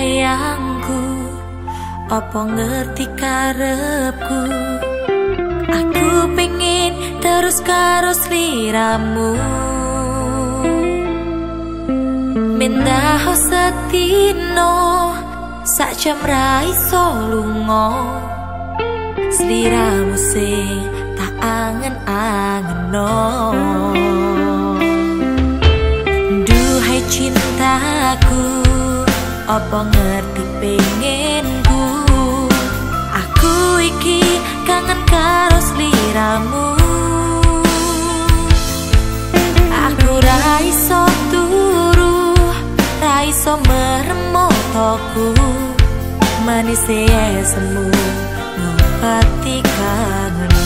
sayangku Apa ngerti karepku? Aku pengen terus karo sliramu Mendah setino Sak jam raiso lungo. Sliramu sing tak angen-angen no. Duhai cintaku apa ngerti pengenku aku iki kangen karo sliramu. Aku ra meremotoku manis semu ngopati kangenku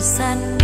sanh